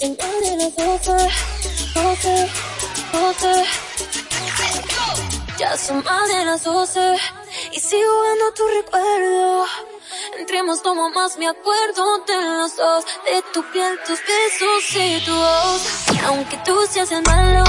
las doce, doce, doce. Ya son más de las doce y sigo viendo tu recuerdo. Entremos tomo más me acuerdo de los dos, de tu piel, tus besos y tu voz. Aunque tú seas el malo,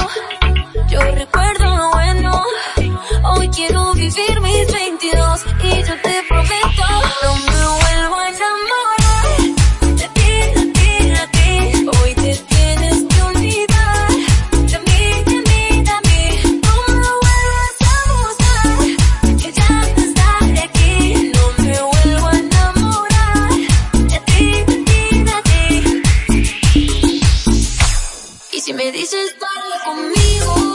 Si me dices, baila conmigo.